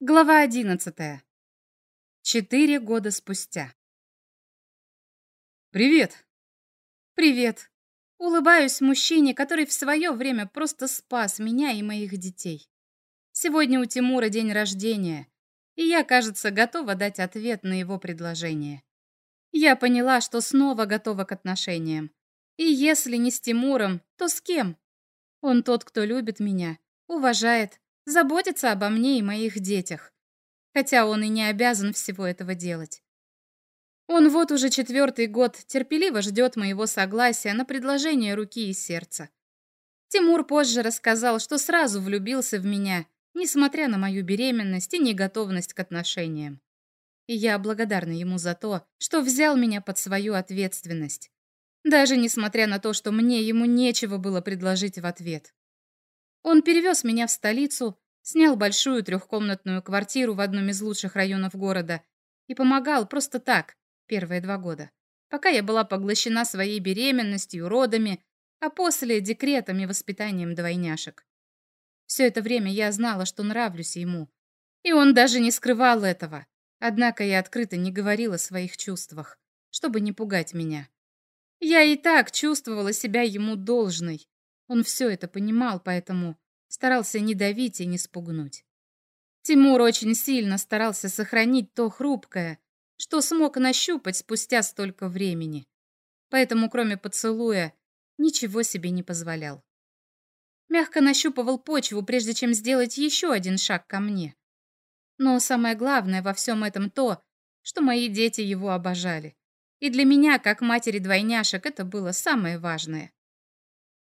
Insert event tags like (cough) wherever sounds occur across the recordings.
Глава одиннадцатая. Четыре года спустя. «Привет!» «Привет!» Улыбаюсь мужчине, который в свое время просто спас меня и моих детей. Сегодня у Тимура день рождения, и я, кажется, готова дать ответ на его предложение. Я поняла, что снова готова к отношениям. И если не с Тимуром, то с кем? Он тот, кто любит меня, уважает, заботится обо мне и моих детях. Хотя он и не обязан всего этого делать. Он вот уже четвертый год терпеливо ждет моего согласия на предложение руки и сердца. Тимур позже рассказал, что сразу влюбился в меня, несмотря на мою беременность и неготовность к отношениям. И я благодарна ему за то, что взял меня под свою ответственность. Даже несмотря на то, что мне ему нечего было предложить в ответ. Он перевез меня в столицу, снял большую трехкомнатную квартиру в одном из лучших районов города и помогал просто так, первые два года, пока я была поглощена своей беременностью, родами, а после декретом и воспитанием двойняшек. Все это время я знала, что нравлюсь ему, и он даже не скрывал этого. Однако я открыто не говорила о своих чувствах, чтобы не пугать меня. Я и так чувствовала себя ему должной, он все это понимал, поэтому старался не давить и не спугнуть. Тимур очень сильно старался сохранить то хрупкое, что смог нащупать спустя столько времени. Поэтому, кроме поцелуя, ничего себе не позволял. Мягко нащупывал почву, прежде чем сделать еще один шаг ко мне. Но самое главное во всем этом то, что мои дети его обожали. И для меня, как матери двойняшек, это было самое важное.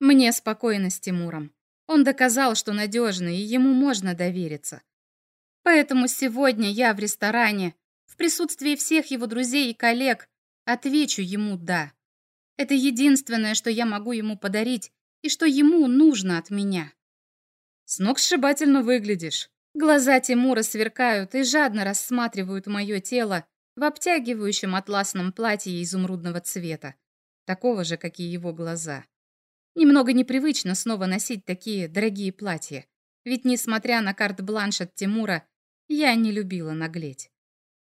Мне спокойно с Тимуром. Он доказал, что надежный, и ему можно довериться. Поэтому сегодня я в ресторане, в присутствии всех его друзей и коллег, отвечу ему «да». Это единственное, что я могу ему подарить и что ему нужно от меня. С ног сшибательно выглядишь. Глаза Тимура сверкают и жадно рассматривают мое тело в обтягивающем атласном платье изумрудного цвета, такого же, как и его глаза. Немного непривычно снова носить такие дорогие платья, ведь, несмотря на карт-бланш от Тимура, я не любила наглеть.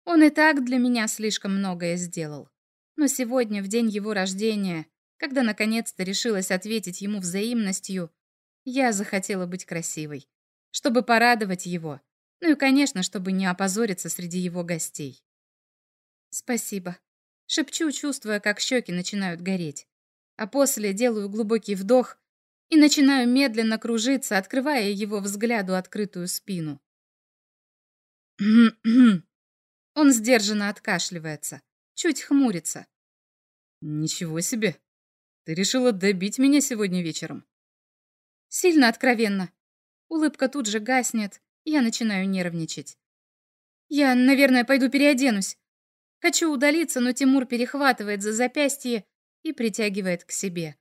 Он и так для меня слишком многое сделал. Но сегодня, в день его рождения, когда наконец-то решилась ответить ему взаимностью, я захотела быть красивой, чтобы порадовать его, ну и, конечно, чтобы не опозориться среди его гостей. «Спасибо», — шепчу, чувствуя, как щеки начинают гореть а после делаю глубокий вдох и начинаю медленно кружиться, открывая его взгляду открытую спину. (clears throat) Он сдержанно откашливается, чуть хмурится. «Ничего себе! Ты решила добить меня сегодня вечером?» Сильно откровенно. Улыбка тут же гаснет, я начинаю нервничать. «Я, наверное, пойду переоденусь. Хочу удалиться, но Тимур перехватывает за запястье и притягивает к себе.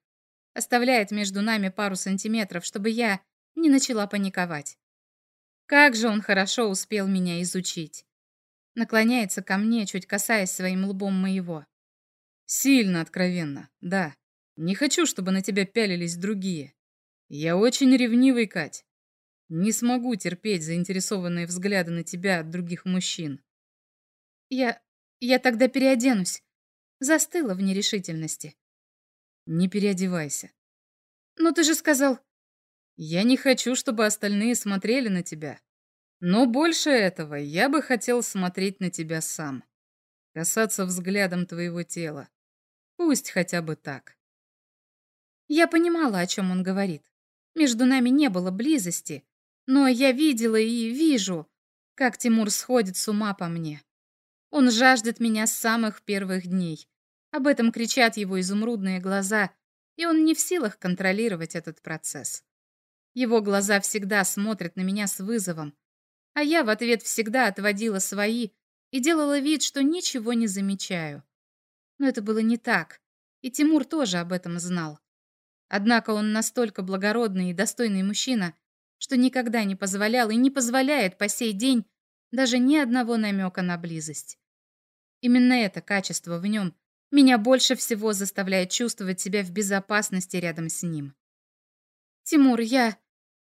Оставляет между нами пару сантиметров, чтобы я не начала паниковать. Как же он хорошо успел меня изучить. Наклоняется ко мне, чуть касаясь своим лбом моего. Сильно откровенно, да. Не хочу, чтобы на тебя пялились другие. Я очень ревнивый, Кать. Не смогу терпеть заинтересованные взгляды на тебя от других мужчин. Я... я тогда переоденусь. Застыла в нерешительности. Не переодевайся. Но ты же сказал... Я не хочу, чтобы остальные смотрели на тебя. Но больше этого я бы хотел смотреть на тебя сам. Касаться взглядом твоего тела. Пусть хотя бы так. Я понимала, о чем он говорит. Между нами не было близости, но я видела и вижу, как Тимур сходит с ума по мне. Он жаждет меня с самых первых дней. Об этом кричат его изумрудные глаза, и он не в силах контролировать этот процесс. Его глаза всегда смотрят на меня с вызовом, а я в ответ всегда отводила свои и делала вид, что ничего не замечаю. Но это было не так, и Тимур тоже об этом знал. Однако он настолько благородный и достойный мужчина, что никогда не позволял и не позволяет по сей день даже ни одного намека на близость. Именно это качество в нем меня больше всего заставляет чувствовать себя в безопасности рядом с ним. Тимур, я...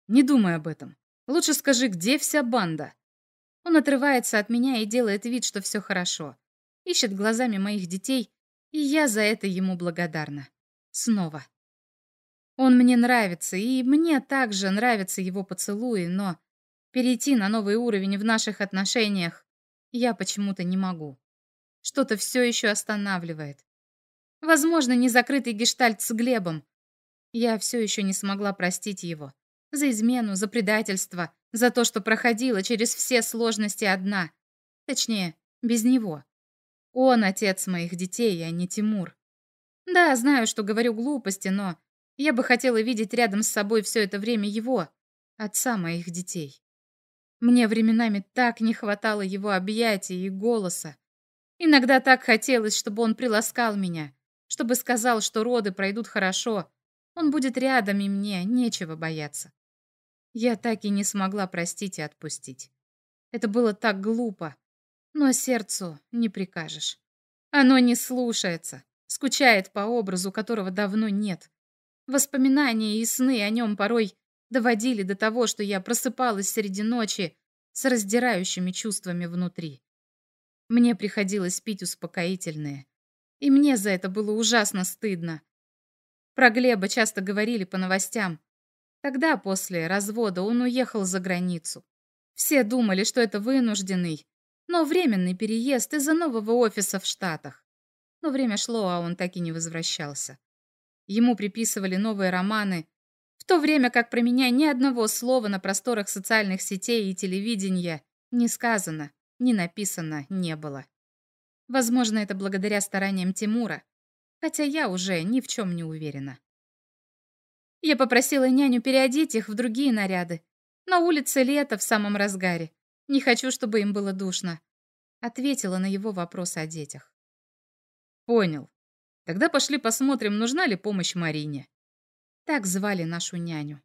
Не думай об этом. Лучше скажи, где вся банда? Он отрывается от меня и делает вид, что все хорошо. Ищет глазами моих детей, и я за это ему благодарна. Снова. Он мне нравится, и мне также нравятся его поцелуи, но перейти на новый уровень в наших отношениях я почему-то не могу. Что-то все еще останавливает. Возможно, незакрытый гештальт с Глебом. Я все еще не смогла простить его. За измену, за предательство, за то, что проходила через все сложности одна. Точнее, без него. Он отец моих детей, а не Тимур. Да, знаю, что говорю глупости, но я бы хотела видеть рядом с собой все это время его, отца моих детей. Мне временами так не хватало его объятий и голоса. Иногда так хотелось, чтобы он приласкал меня, чтобы сказал, что роды пройдут хорошо. Он будет рядом, и мне нечего бояться. Я так и не смогла простить и отпустить. Это было так глупо, но сердцу не прикажешь. Оно не слушается, скучает по образу, которого давно нет. Воспоминания и сны о нем порой доводили до того, что я просыпалась среди ночи с раздирающими чувствами внутри. Мне приходилось пить успокоительные, и мне за это было ужасно стыдно. Про Глеба часто говорили по новостям. Тогда, после развода, он уехал за границу. Все думали, что это вынужденный, но временный переезд из-за нового офиса в Штатах. Но время шло, а он так и не возвращался. Ему приписывали новые романы, то время как про меня ни одного слова на просторах социальных сетей и телевидения не сказано, не написано не было. Возможно, это благодаря стараниям Тимура, хотя я уже ни в чем не уверена. Я попросила няню переодеть их в другие наряды. На улице лето в самом разгаре. Не хочу, чтобы им было душно. Ответила на его вопрос о детях. Понял. Тогда пошли посмотрим, нужна ли помощь Марине. Так звали нашу няню.